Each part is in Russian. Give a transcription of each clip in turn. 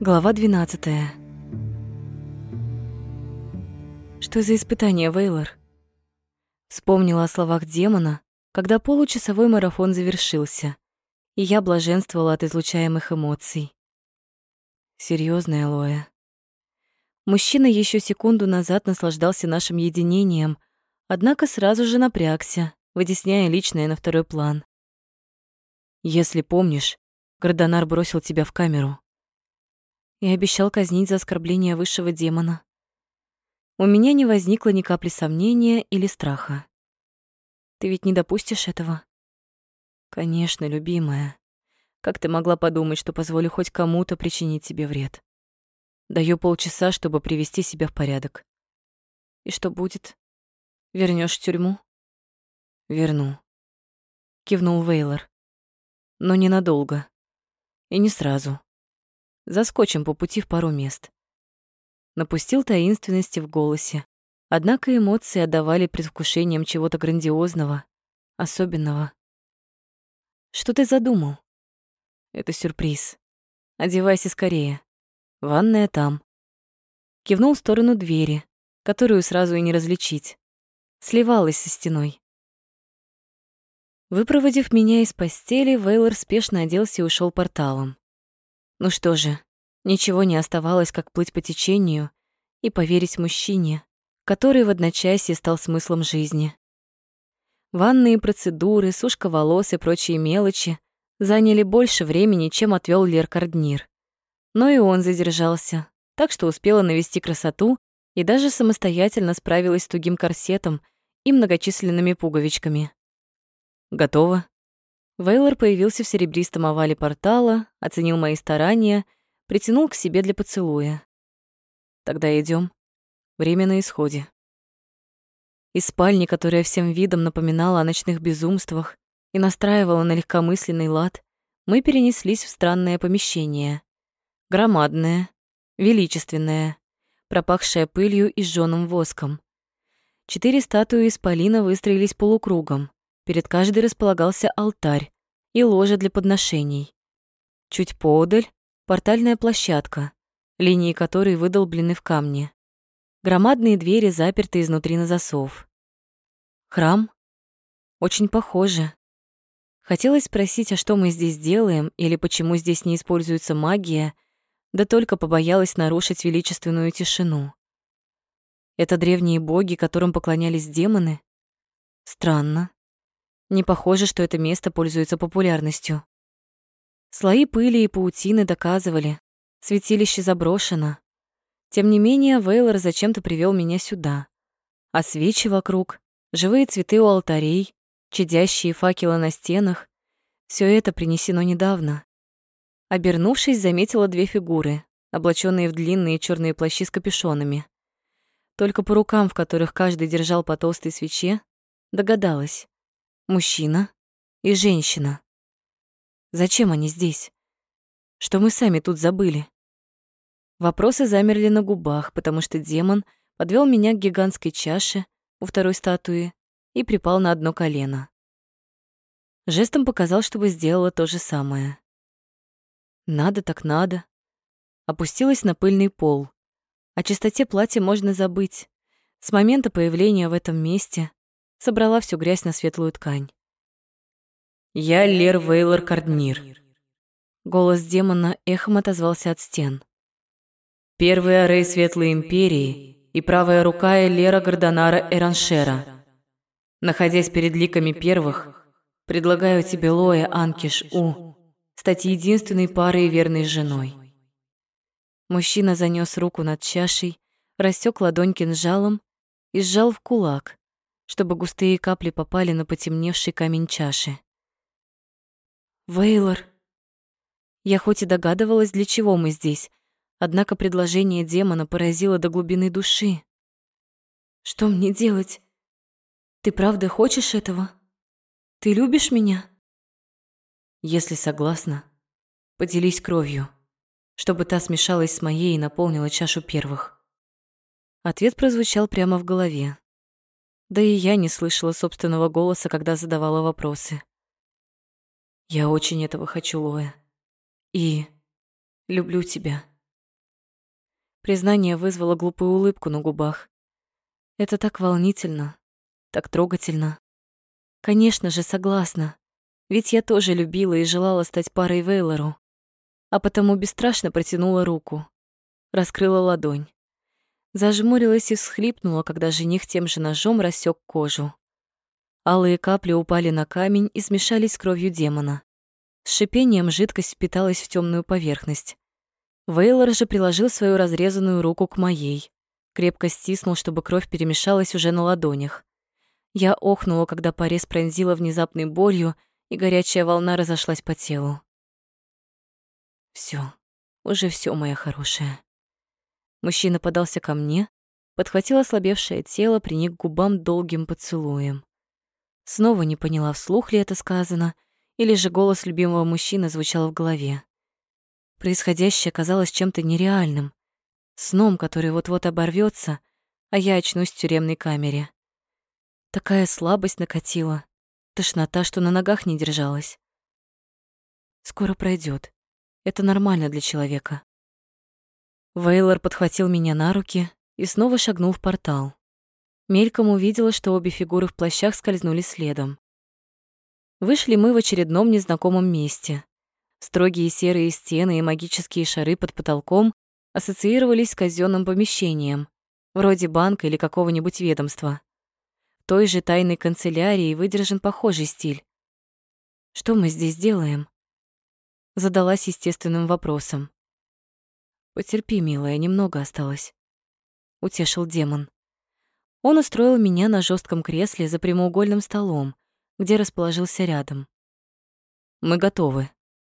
Глава 12. Что за испытание, Вейлор? Вспомнила о словах демона, когда получасовой марафон завершился, и я блаженствовала от излучаемых эмоций. Серьёзная Лоя. Мужчина еще секунду назад наслаждался нашим единением, однако сразу же напрягся, вытесняя личное на второй план. Если помнишь, Гордонар бросил тебя в камеру. И обещал казнить за оскорбление высшего демона. У меня не возникло ни капли сомнения или страха. Ты ведь не допустишь этого? Конечно, любимая. Как ты могла подумать, что позволю хоть кому-то причинить тебе вред? Даю полчаса, чтобы привести себя в порядок. И что будет? Вернешь в тюрьму? Верну. Кивнул Вейлор но ненадолго. И не сразу. Заскочим по пути в пару мест. Напустил таинственности в голосе, однако эмоции отдавали предвкушением чего-то грандиозного, особенного. Что ты задумал? Это сюрприз. Одевайся скорее. Ванная там. Кивнул в сторону двери, которую сразу и не различить. Сливалась со стеной. Выпроводив меня из постели, Вейлор спешно оделся и ушел порталом. Ну что же, ничего не оставалось, как плыть по течению и поверить мужчине, который в одночасье стал смыслом жизни. Ванные процедуры, сушка волос и прочие мелочи заняли больше времени, чем отвел Лер Карднир. Но и он задержался, так что успела навести красоту и даже самостоятельно справилась с тугим корсетом и многочисленными пуговичками. Готово. Вейлор появился в серебристом овале портала, оценил мои старания, притянул к себе для поцелуя. Тогда идем. Время на исходе. Из спальни, которая всем видом напоминала о ночных безумствах и настраивала на легкомысленный лад, мы перенеслись в странное помещение. Громадное, величественное, пропахшее пылью и жжёным воском. Четыре статуи из полина выстроились полукругом. Перед каждой располагался алтарь и ложа для подношений. Чуть поодаль — портальная площадка, линии которой выдолблены в камне. Громадные двери заперты изнутри на засов. Храм? Очень похоже. Хотелось спросить, а что мы здесь делаем, или почему здесь не используется магия, да только побоялась нарушить величественную тишину. Это древние боги, которым поклонялись демоны? Странно. Не похоже, что это место пользуется популярностью. Слои пыли и паутины доказывали, святилище заброшено. Тем не менее, Вейлор зачем-то привел меня сюда. А свечи вокруг, живые цветы у алтарей, чадящие факелы на стенах — все это принесено недавно. Обернувшись, заметила две фигуры, облаченные в длинные черные плащи с капюшонами. Только по рукам, в которых каждый держал по толстой свече, догадалась. Мужчина и женщина. Зачем они здесь? Что мы сами тут забыли? Вопросы замерли на губах, потому что демон подвел меня к гигантской чаше у второй статуи и припал на одно колено. Жестом показал, чтобы сделала то же самое. Надо так надо. Опустилась на пыльный пол. О чистоте платья можно забыть. С момента появления в этом месте собрала всю грязь на светлую ткань. «Я Лер Вейлор Карднир». Голос демона эхом отозвался от стен. «Первый арей Светлой Империи и правая рука Элера Гордонара Эраншера. Находясь перед ликами первых, предлагаю тебе Лоя Анкиш У стать единственной парой и верной женой». Мужчина занёс руку над чашей, рассек ладонь кинжалом и сжал в кулак, чтобы густые капли попали на потемневший камень чаши. «Вейлор!» Я хоть и догадывалась, для чего мы здесь, однако предложение демона поразило до глубины души. «Что мне делать? Ты правда хочешь этого? Ты любишь меня?» «Если согласна, поделись кровью, чтобы та смешалась с моей и наполнила чашу первых». Ответ прозвучал прямо в голове. Да и я не слышала собственного голоса, когда задавала вопросы. Я очень этого хочу, Лоя. И люблю тебя. Признание вызвало глупую улыбку на губах. Это так волнительно, так трогательно. Конечно же, согласна. Ведь я тоже любила и желала стать парой Вейлору. А потому бесстрашно протянула руку. Раскрыла ладонь. Зажмурилась и всхлипнула, когда жених тем же ножом рассек кожу. Алые капли упали на камень и смешались с кровью демона. С шипением жидкость впиталась в темную поверхность. Вейлор же приложил свою разрезанную руку к моей. Крепко стиснул, чтобы кровь перемешалась уже на ладонях. Я охнула, когда порез пронзила внезапной болью, и горячая волна разошлась по телу. Все, уже все, моя хорошая. Мужчина подался ко мне, подхватил ослабевшее тело, приник к губам долгим поцелуем. Снова не поняла, вслух ли это сказано, или же голос любимого мужчины звучал в голове. Происходящее казалось чем-то нереальным, сном, который вот-вот оборвется, а я очнусь в тюремной камере. Такая слабость накатила, тошнота, что на ногах не держалась. Скоро пройдет. Это нормально для человека. Вейлор подхватил меня на руки и снова шагнул в портал. Мельком увидела, что обе фигуры в плащах скользнули следом. Вышли мы в очередном незнакомом месте. Строгие серые стены и магические шары под потолком ассоциировались с казенным помещением, вроде банка или какого-нибудь ведомства. В той же тайной канцелярии выдержан похожий стиль. Что мы здесь делаем? Задалась естественным вопросом. Потерпи, милая, немного осталось. Утешил демон. Он устроил меня на жестком кресле за прямоугольным столом, где расположился рядом. «Мы готовы»,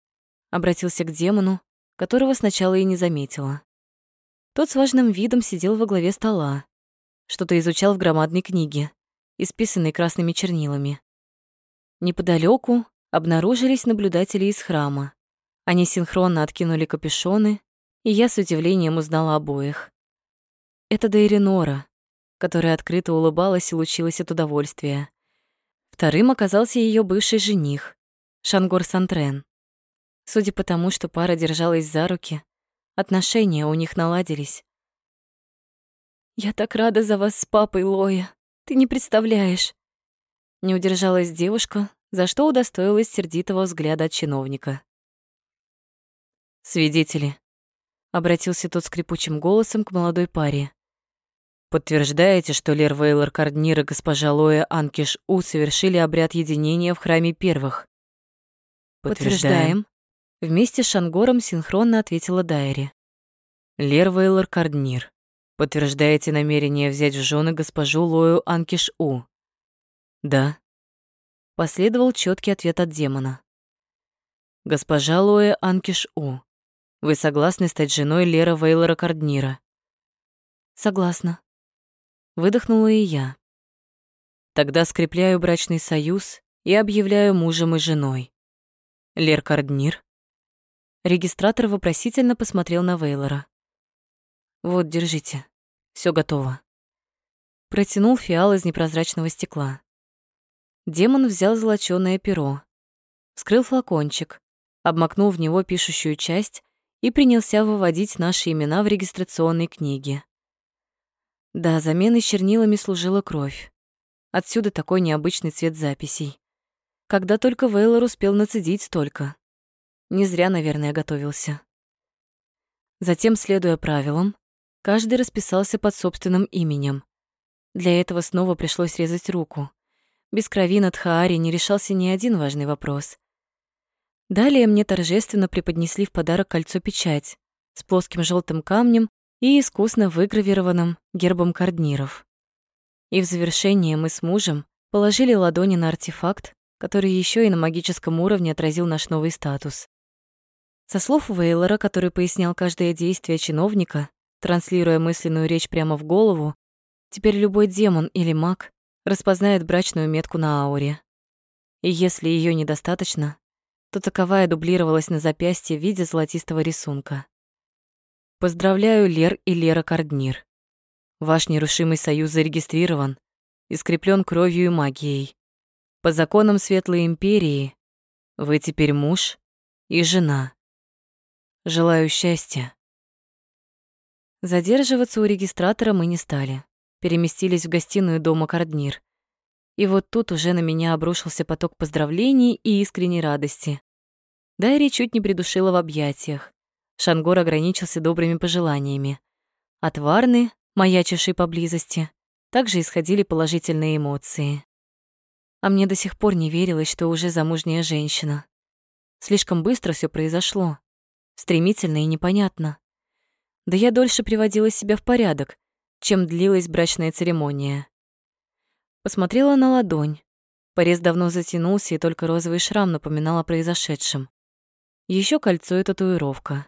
— обратился к демону, которого сначала и не заметила. Тот с важным видом сидел во главе стола, что-то изучал в громадной книге, исписанной красными чернилами. Неподалеку обнаружились наблюдатели из храма. Они синхронно откинули капюшоны, и я с удивлением узнала обоих. Это Дейринора, которая открыто улыбалась и лучилась от удовольствия. Вторым оказался ее бывший жених, Шангор Сантрен. Судя по тому, что пара держалась за руки, отношения у них наладились. «Я так рада за вас с папой, Лоя. Ты не представляешь». Не удержалась девушка, за что удостоилась сердитого взгляда от чиновника. «Свидетели», — обратился тот скрипучим голосом к молодой паре. Подтверждаете, что Лер Вейлор Карднир и госпожа Лоя Анкиш У совершили обряд единения в храме первых? Подтверждаем. Вместе с Шангором синхронно ответила Дайри. Лер Вейлор Карднир. Подтверждаете намерение взять в жены госпожу Лою Анкиш У? Да. Последовал четкий ответ от демона. Госпожа Лоя Анкиш У. Вы согласны стать женой Лера Вейлора Карднира? Согласна. Выдохнула и я. Тогда скрепляю брачный союз и объявляю мужем и женой. Лер Карднир. Регистратор вопросительно посмотрел на Вейлора. Вот, держите. Все готово. Протянул фиал из непрозрачного стекла. Демон взял золочёное перо, вскрыл флакончик, обмакнул в него пишущую часть и принялся выводить наши имена в регистрационной книге. Да, заменой чернилами служила кровь. Отсюда такой необычный цвет записей. Когда только Вейлор успел нацедить столько. Не зря, наверное, готовился. Затем, следуя правилам, каждый расписался под собственным именем. Для этого снова пришлось резать руку. Без крови над Хаари не решался ни один важный вопрос. Далее мне торжественно преподнесли в подарок кольцо-печать с плоским желтым камнем и искусно выгравированным гербом кардниров. И в завершение мы с мужем положили ладони на артефакт, который еще и на магическом уровне отразил наш новый статус. Со слов Вейлора, который пояснял каждое действие чиновника, транслируя мысленную речь прямо в голову, теперь любой демон или маг распознает брачную метку на ауре. И если ее недостаточно, то таковая дублировалась на запястье в виде золотистого рисунка. Поздравляю, Лер и Лера Карднир. Ваш нерушимый союз зарегистрирован и скреплен кровью и магией. По законам Светлой Империи вы теперь муж и жена. Желаю счастья. Задерживаться у регистратора мы не стали. Переместились в гостиную дома Карднир. И вот тут уже на меня обрушился поток поздравлений и искренней радости. Дайри чуть не придушила в объятиях. Шангор ограничился добрыми пожеланиями. От Варны, маячившей поблизости, также исходили положительные эмоции. А мне до сих пор не верилось, что уже замужняя женщина. Слишком быстро все произошло. Стремительно и непонятно. Да я дольше приводила себя в порядок, чем длилась брачная церемония. Посмотрела на ладонь. Порез давно затянулся, и только розовый шрам напоминал о произошедшем. Еще кольцо и татуировка.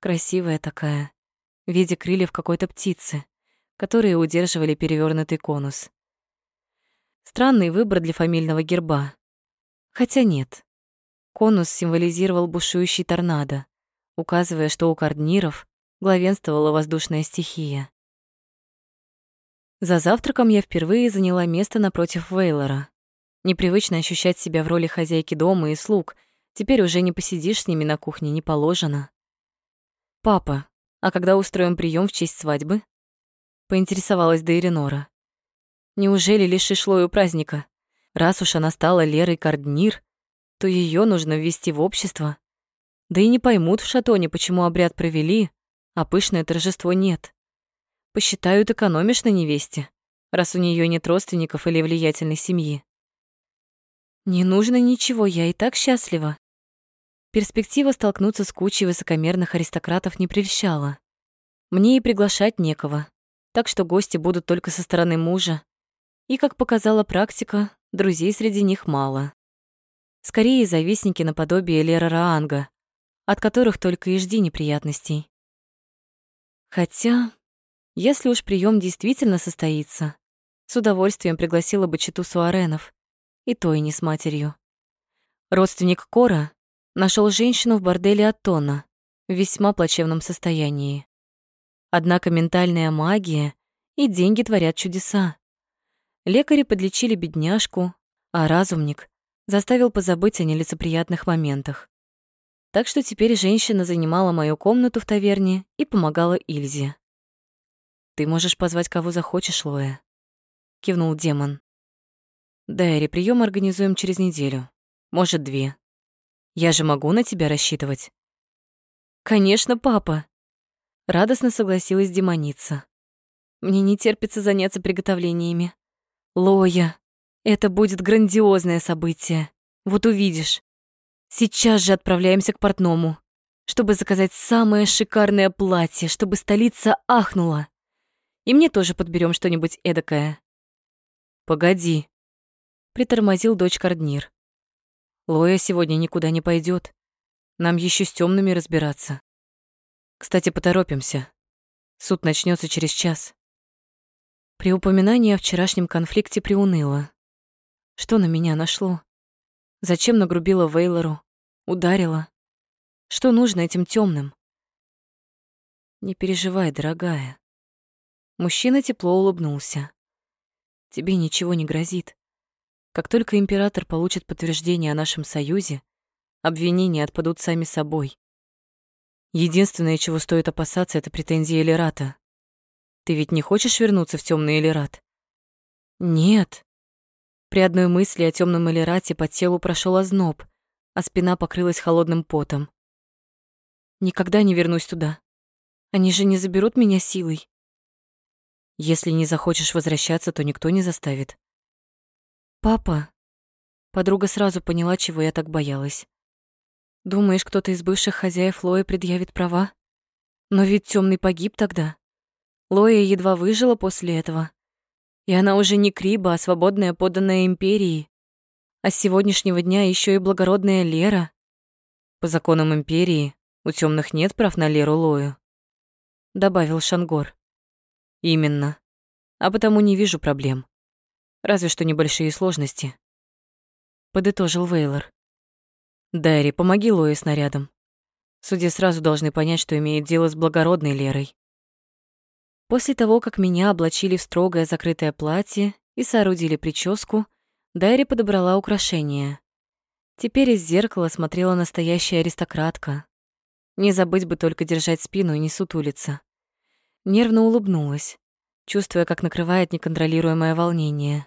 Красивая такая, в виде крыльев какой-то птицы, которые удерживали перевернутый конус. Странный выбор для фамильного герба. Хотя нет. Конус символизировал бушующий торнадо, указывая, что у кардниров главенствовала воздушная стихия. За завтраком я впервые заняла место напротив Вейлора. Непривычно ощущать себя в роли хозяйки дома и слуг. Теперь уже не посидишь с ними на кухне, не положено. «Папа, а когда устроим прием в честь свадьбы?» Поинтересовалась Дейренора. «Неужели лишишь Лою праздника? Раз уж она стала Лерой Карднир, то ее нужно ввести в общество. Да и не поймут в Шатоне, почему обряд провели, а пышное торжество нет посчитают экономишь на невесте, раз у нее нет родственников или влиятельной семьи. Не нужно ничего, я и так счастлива. Перспектива столкнуться с кучей высокомерных аристократов не прельщала. Мне и приглашать некого, так что гости будут только со стороны мужа. И, как показала практика, друзей среди них мало. Скорее, завистники наподобие Лера Раанга, от которых только и жди неприятностей. Хотя если уж прием действительно состоится, с удовольствием пригласила бы читу Суаренов, и то и не с матерью. Родственник Кора нашел женщину в борделе Аттона в весьма плачевном состоянии. Однако ментальная магия и деньги творят чудеса. Лекари подлечили бедняжку, а разумник заставил позабыть о нелицеприятных моментах. Так что теперь женщина занимала мою комнату в таверне и помогала Ильзе. «Ты можешь позвать кого захочешь, Лоя», — кивнул демон. «Дайри, прием организуем через неделю. Может, две. Я же могу на тебя рассчитывать». «Конечно, папа», — радостно согласилась демоница. «Мне не терпится заняться приготовлениями. Лоя, это будет грандиозное событие. Вот увидишь. Сейчас же отправляемся к портному, чтобы заказать самое шикарное платье, чтобы столица ахнула. И мне тоже подберем что-нибудь эдакое. Погоди, притормозил дочь Карднир. Лоя сегодня никуда не пойдет. Нам еще с темными разбираться. Кстати, поторопимся. Суд начнется через час. При упоминании о вчерашнем конфликте приуныло. Что на меня нашло? Зачем нагрубила Вейлору? Ударила? Что нужно этим темным? Не переживай, дорогая. Мужчина тепло улыбнулся. Тебе ничего не грозит. Как только император получит подтверждение о нашем союзе, обвинения отпадут сами собой. Единственное, чего стоит опасаться, это претензии Элирата. Ты ведь не хочешь вернуться в темный Элират? Нет. При одной мысли о темном Элирате по телу прошел озноб, а спина покрылась холодным потом. Никогда не вернусь туда. Они же не заберут меня силой. Если не захочешь возвращаться, то никто не заставит. Папа. Подруга сразу поняла, чего я так боялась. Думаешь, кто-то из бывших хозяев Лои предъявит права? Но ведь темный погиб тогда. Лоя едва выжила после этого. И она уже не Криба, а свободная подданная империи. А с сегодняшнего дня еще и благородная Лера. По законам империи у темных нет прав на Леру Лою, добавил Шангор. Именно. А потому не вижу проблем. Разве что небольшие сложности. Подытожил Вейлор. Дайри, помоги Лое с нарядом. Судьи сразу должны понять, что имеет дело с благородной Лерой. После того, как меня облачили в строгое закрытое платье и соорудили прическу, Дайри подобрала украшения. Теперь из зеркала смотрела настоящая аристократка. Не забыть бы только держать спину и не сутулиться. Нервно улыбнулась, чувствуя, как накрывает неконтролируемое волнение.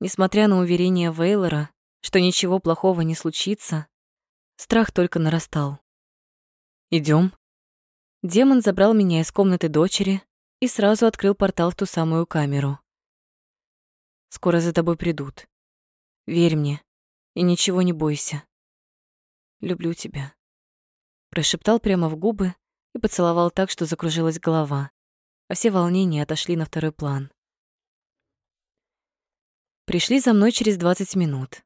Несмотря на уверение Вейлора, что ничего плохого не случится, страх только нарастал. Идем. Демон забрал меня из комнаты дочери и сразу открыл портал в ту самую камеру. Скоро за тобой придут. Верь мне и ничего не бойся. Люблю тебя. Прошептал прямо в губы и поцеловал так, что закружилась голова, а все волнения отошли на второй план. Пришли за мной через 20 минут.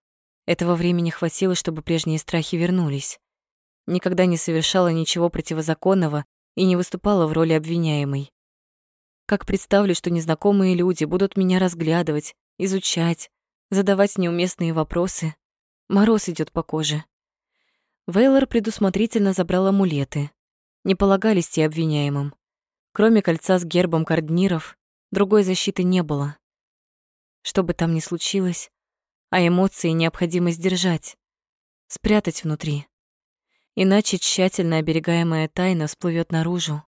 Этого времени хватило, чтобы прежние страхи вернулись. Никогда не совершала ничего противозаконного и не выступала в роли обвиняемой. Как представлю, что незнакомые люди будут меня разглядывать, изучать, задавать неуместные вопросы. Мороз идет по коже. Вейлор предусмотрительно забрал амулеты. Не полагались те обвиняемым. Кроме кольца с гербом кардниров, другой защиты не было. Что бы там ни случилось, а эмоции необходимо сдержать, спрятать внутри. Иначе тщательно оберегаемая тайна всплывет наружу.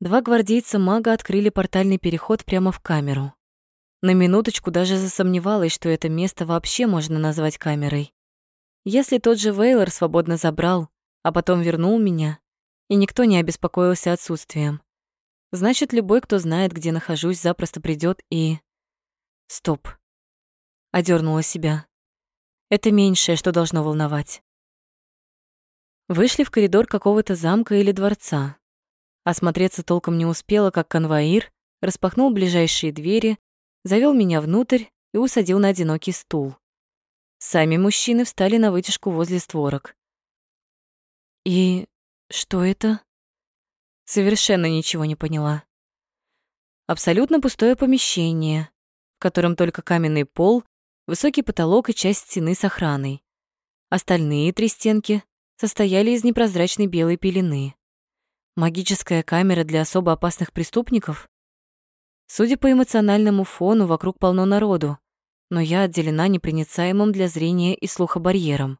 Два гвардейца мага открыли портальный переход прямо в камеру. На минуточку даже засомневалась, что это место вообще можно назвать камерой. Если тот же Вейлор свободно забрал, а потом вернул меня, и никто не обеспокоился отсутствием, значит, любой, кто знает, где нахожусь, запросто придет и... Стоп. Одернула себя. Это меньшее, что должно волновать. Вышли в коридор какого-то замка или дворца. Осмотреться толком не успела, как конвоир распахнул ближайшие двери, завел меня внутрь и усадил на одинокий стул. Сами мужчины встали на вытяжку возле створок. «И что это?» Совершенно ничего не поняла. Абсолютно пустое помещение, в котором только каменный пол, высокий потолок и часть стены с охраной. Остальные три стенки состояли из непрозрачной белой пелены. Магическая камера для особо опасных преступников? Судя по эмоциональному фону, вокруг полно народу, но я отделена непроницаемым для зрения и слуха барьером.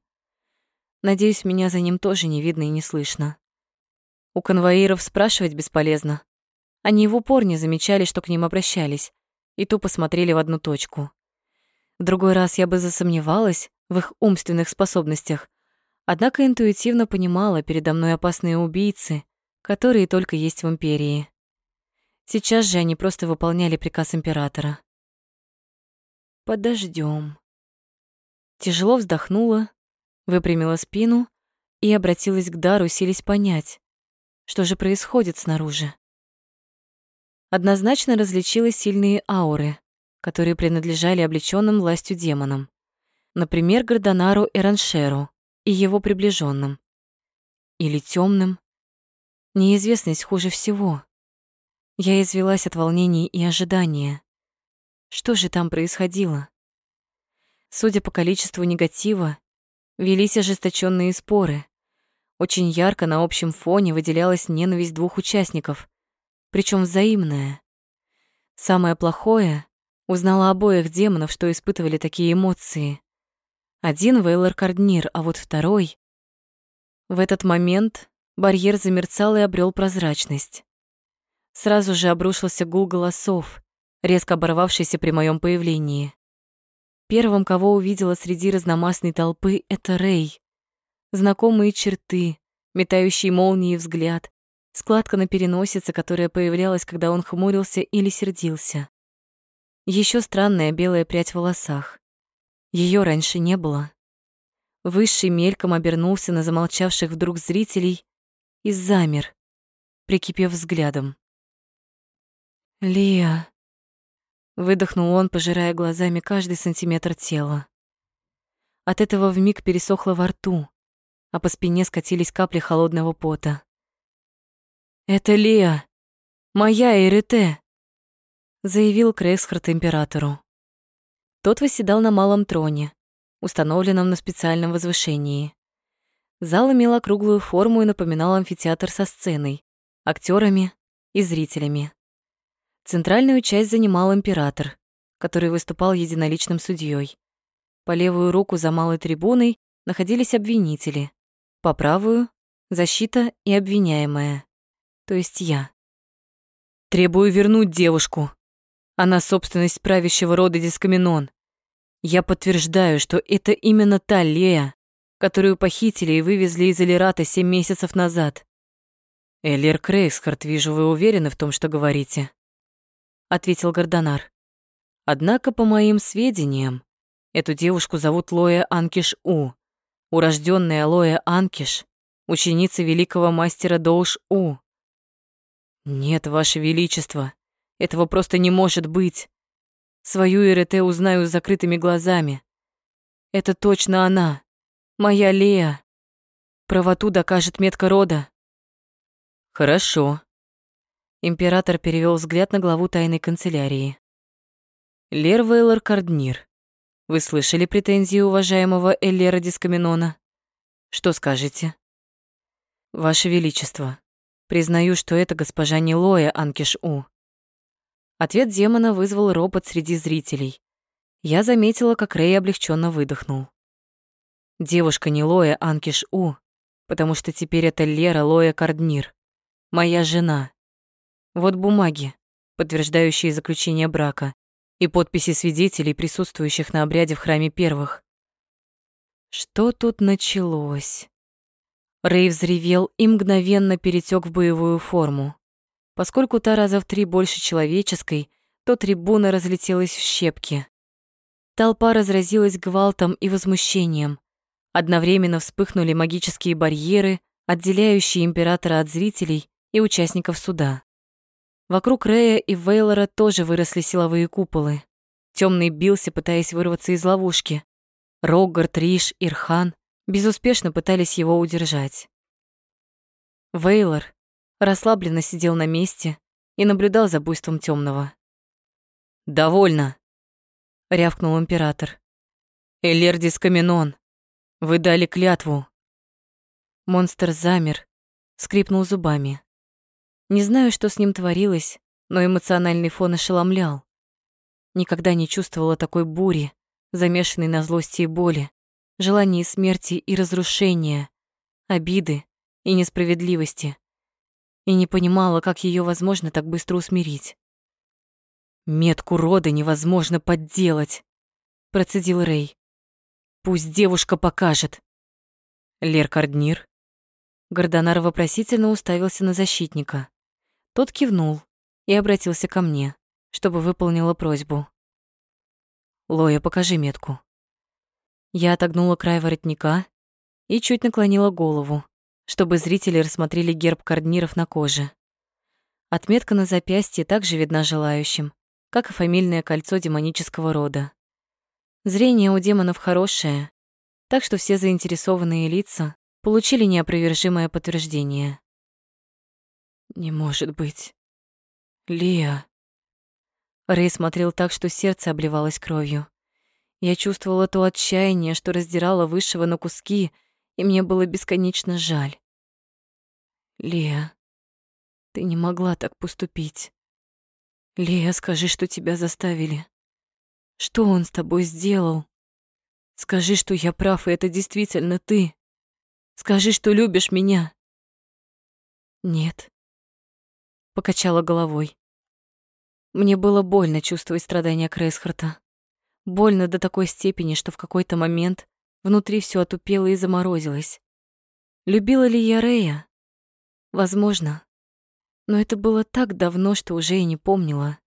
Надеюсь, меня за ним тоже не видно и не слышно. У конвоиров спрашивать бесполезно. Они в упор не замечали, что к ним обращались, и тупо смотрели в одну точку. В другой раз я бы засомневалась в их умственных способностях, однако интуитивно понимала передо мной опасные убийцы, которые только есть в Империи. Сейчас же они просто выполняли приказ Императора. Подождем. Тяжело вздохнула, выпрямила спину и обратилась к Дару, силясь понять, что же происходит снаружи. Однозначно различила сильные ауры, которые принадлежали облечённым властью демонам. Например, Гардонару Эраншеру и его приближенным. Или темным. Неизвестность хуже всего. Я извелась от волнений и ожидания. Что же там происходило? Судя по количеству негатива, велись ожесточенные споры. Очень ярко на общем фоне выделялась ненависть двух участников, причем взаимная. Самое плохое — узнала обоих демонов, что испытывали такие эмоции. Один — Вейлор Карднир, а вот второй... В этот момент барьер замерцал и обрел прозрачность. Сразу же обрушился гул голосов, резко оборвавшийся при моем появлении. Первым, кого увидела среди разномастной толпы, это Рэй. Знакомые черты, метающий молнии взгляд, складка на переносице, которая появлялась, когда он хмурился или сердился. Еще странная белая прядь в волосах. Ее раньше не было. Высший мельком обернулся на замолчавших вдруг зрителей и замер, прикипев взглядом. «Лия», Выдохнул он, пожирая глазами каждый сантиметр тела. От этого вмиг пересохло во рту, а по спине скатились капли холодного пота. «Это Лия! Моя Эрите!» заявил Крейсхард императору. Тот восседал на малом троне, установленном на специальном возвышении. Зал имел округлую форму и напоминал амфитеатр со сценой, актерами и зрителями. Центральную часть занимал император, который выступал единоличным судьей. По левую руку за малой трибуной находились обвинители, по правую — защита и обвиняемая, то есть я. Требую вернуть девушку. Она собственность правящего рода Дискаминон. Я подтверждаю, что это именно та Лея, которую похитили и вывезли из Элирата семь месяцев назад. Элир Крейсхард, вижу, вы уверены в том, что говорите, ответил Гордонар. Однако, по моим сведениям, эту девушку зовут Лоя Анкиш У, урожденная Лоя Анкиш, ученица великого мастера Доуш У. Нет, ваше величество, этого просто не может быть. Свою ИРТ узнаю с закрытыми глазами. Это точно она, моя Лея. Правоту докажет метка рода. Хорошо. Император перевел взгляд на главу тайной канцелярии. Лер Вейлор Карднир, вы слышали претензии уважаемого Эллера Дискаминона? Что скажете? Ваше Величество, признаю, что это госпожа Нилоя Анкиш-У. Ответ демона вызвал ропот среди зрителей. Я заметила, как Рэй облегченно выдохнул. Девушка не Лоя Анкиш-У, потому что теперь это Лера Лоя Карднир, моя жена. Вот бумаги, подтверждающие заключение брака, и подписи свидетелей, присутствующих на обряде в храме первых. Что тут началось? Рэй взревел и мгновенно перетек в боевую форму. Поскольку та раза в три больше человеческой, то трибуна разлетелась в щепки. Толпа разразилась гвалтом и возмущением. Одновременно вспыхнули магические барьеры, отделяющие императора от зрителей и участников суда. Вокруг Рея и Вейлора тоже выросли силовые куполы. Темный бился, пытаясь вырваться из ловушки. Роггард, Риш, Ирхан безуспешно пытались его удержать. Вейлор, расслабленно сидел на месте и наблюдал за буйством темного. «Довольно!» — рявкнул император. «Элердис Каменон, вы дали клятву!» Монстр замер, скрипнул зубами. Не знаю, что с ним творилось, но эмоциональный фон ошеломлял. Никогда не чувствовала такой бури, замешанной на злости и боли, желании смерти и разрушения, обиды и несправедливости и не понимала, как ее возможно так быстро усмирить. «Метку рода невозможно подделать», — процедил Рэй. «Пусть девушка покажет». «Лер Карднир?» Гордонар вопросительно уставился на защитника. Тот кивнул и обратился ко мне, чтобы выполнила просьбу. «Лоя, покажи метку». Я отогнула край воротника и чуть наклонила голову, чтобы зрители рассмотрели герб кардниров на коже. Отметка на запястье также видна желающим, как и фамильное кольцо демонического рода. Зрение у демонов хорошее, так что все заинтересованные лица получили неопровержимое подтверждение. «Не может быть. Лия...» Рэй смотрел так, что сердце обливалось кровью. Я чувствовала то отчаяние, что раздирало высшего на куски — и мне было бесконечно жаль. Лея, ты не могла так поступить. Лея, скажи, что тебя заставили. Что он с тобой сделал? Скажи, что я прав, и это действительно ты. Скажи, что любишь меня. Нет. Покачала головой. Мне было больно чувствовать страдания Крейсхарта. Больно до такой степени, что в какой-то момент Внутри все отупело и заморозилось. Любила ли я Рея? Возможно. Но это было так давно, что уже и не помнила.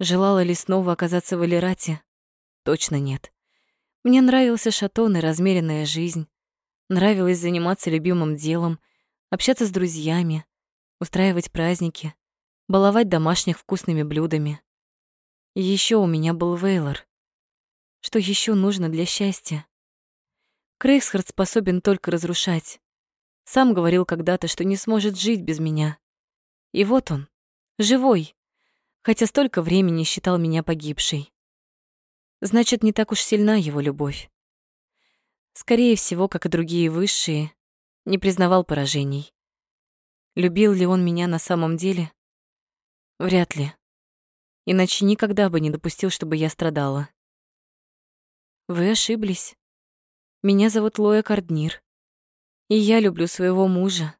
Желала ли снова оказаться в Элирате? Точно нет. Мне нравился шатон и размеренная жизнь. Нравилось заниматься любимым делом, общаться с друзьями, устраивать праздники, баловать домашних вкусными блюдами. И ещё у меня был Вейлор. Что еще нужно для счастья? Крейсхард способен только разрушать. Сам говорил когда-то, что не сможет жить без меня. И вот он, живой, хотя столько времени считал меня погибшей. Значит, не так уж сильна его любовь. Скорее всего, как и другие высшие, не признавал поражений. Любил ли он меня на самом деле? Вряд ли. Иначе никогда бы не допустил, чтобы я страдала. Вы ошиблись. Меня зовут Лоя Карднир. И я люблю своего мужа.